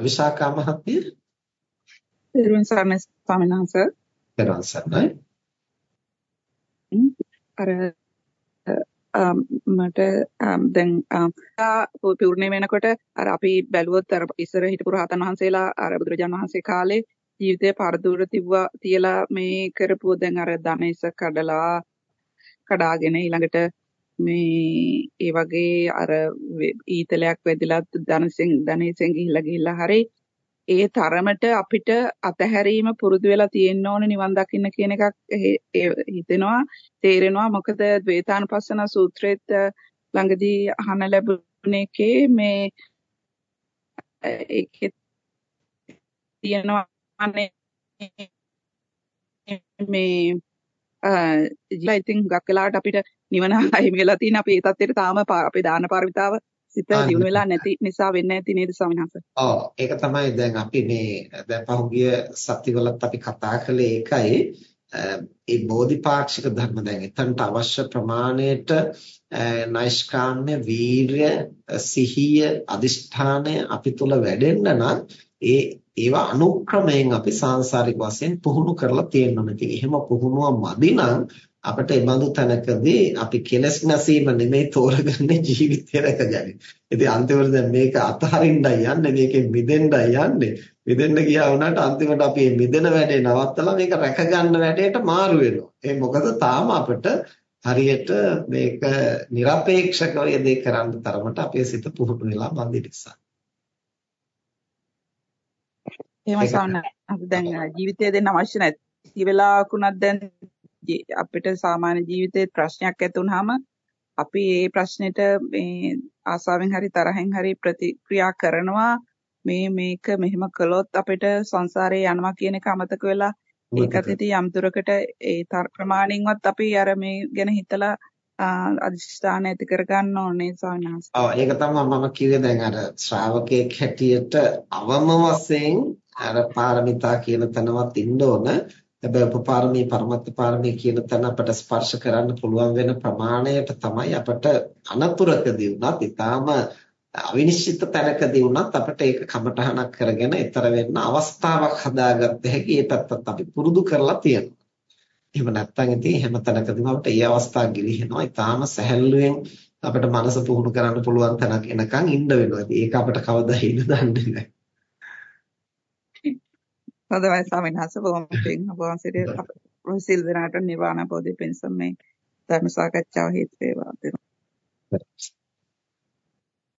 විශාකා මහත්මිය පෙරවන් සරණ ස්වාමීන් වහන්සේ. පෙරවන් සරණයි. අර මට දැන් පූර්ණේ වෙනකොට අර අපි බැලුවොත් අර ඉස්සර හිටපු රහතන් වහන්සේලා අර බුදුරජාණන් වහන්සේ කාලේ ජීවිතේ පරදුර තිබ්වා තියලා මේ කරපුව දැන් අර ධනේශ කඩලා කඩාගෙන ඊළඟට මේ ඒ වගේ අර ඊතලයක් වැදිලා ධනසෙන් ධනේසෙන් ගිහිල්ලා ගිහිල්ලා හරි ඒ තරමට අපිට අතහැරීම පුරුදු වෙලා තියෙන්න ඕනේ නිවන් දකින්න කියන එකක් හිතෙනවා තේරෙනවා. මොකද ද්වේතානුපස්සන සූත්‍රයේත් ළඟදී අහන ලැබුණ එකේ මේ ඒකේ තියෙනවා මේ ජීලා ඉතින් හුඟක් වෙලාවට අපිට නිවන අහිමි වෙලා තියෙන අපි ඒ තත්ත්වයට තාම අපේ දාන පාරමිතාව සිත දිනු වෙලා නැති නිසා වෙන්නේ නැති නේද ස්වාමීන් වහන්සේ. ඔව්. ඒක තමයි දැන් අපි මේ දැන් පහුගිය සතිවලත් අපි කතා කළේ ඒකයි. ඒ බෝධිපාක්ෂික ධර්ම දැන් එතනට අවශ්‍ය ප්‍රමාණයට නෛෂ්කාම්‍ය වීර්ය සිහිය අදිෂ්ඨානය අපි තුල වැඩෙන්න නම් ඒ ඒවා අනුක්‍රමයෙන් අපි සාංශාරික වශයෙන් පුහුණු කරලා තියෙනවා. ඉතින් එහෙම පුහුණුව මදි නම් අපිට එබඳු තැනකදී අපි කෙලස් නැසීම නෙමෙයි තෝරගන්නේ ජීවිතය රැකගන්නේ. ඉතින් අන්තිමට දැන් මේක අතහරින්නයි යන්නේ, මේකෙන් මිදෙන්නයි යන්නේ. මිදෙන්න ගියා වුණාට අන්තිමට අපි මේ මිදෙන වැඩේ නවත්තලා මේක රැකගන්න වැඩේට මාරු වෙනවා. ඒ මොකද තාම අපිට හරියට මේක নিরপেক্ষකව යදේ කරන්න තරමට අපේ සිත පුහුණු වෙලා බඳින්න නිසා. එහෙම සවන්න දැන් ජීවිතය දෙන්න අවශ්‍ය නැති වෙලාවකුණත් දැන් අපිට සාමාන්‍ය ජීවිතේ ප්‍රශ්නයක් ඇති වුනහම අපි ඒ ප්‍රශ්නෙට මේ ආසාවෙන් හරි තරහෙන් හරි ප්‍රතික්‍රියා කරනවා. මේ මේක මෙහෙම කළොත් අපිට සංසාරේ යනවා කියන එක අමතක වෙලා ඒකත් ඉතින් යම් දුරකට ඒ ප්‍රමාණින්වත් අපි අර මේ ගැන හිතලා අදිෂ්ඨාන ඇති කරගන්න ඕනේ සවනස්. ඔව් ඒක තමයි මම කිව්වේ දැන් අර ශ්‍රාවකයෙක් හැටියට අවම වශයෙන් අර පාරමිතා කියන තැනවත් ඉන්න ඕන. හැබැයි උපපාරමී පරමත්ත පාරමී කියන තැන අපට ස්පර්ශ කරන්න පුළුවන් වෙන ප්‍රමාණයට තමයි අපට අනතුරකදී වුණත් ඊටාම අවිනිශ්චිත තැනකදී වුණත් අපිට ඒක කමටහනක් කරගෙන ඊතර වෙන්න අවස්ථාවක් හදාගත්ත හැකි ඒ පැත්තත් අපි පුරුදු කරලා තියෙනවා. එහෙම නැත්නම් ඉතින් හැම තැනකදීම අපිට ඒ අවස්ථාව ගිලිහෙනවා. ඊටාම සැහැල්ලුවෙන් අපිට මනස පුහුණු කරන්න පුළුවන් තැනක් එනකන් ඉන්න වෙනවා. ඉතින් ඒක අපිට කවදා හිඳ දන්නේ නැහැ. හොඳයි ස්වාමීන් වහන්සේ බොහොම පිං ඔබ වහන්සේට සිල් දනාට නිර්වාණ බෝධි පිණිස මේ ධර්ම සාකච්ඡාව හේතු වේවා දෙනවා.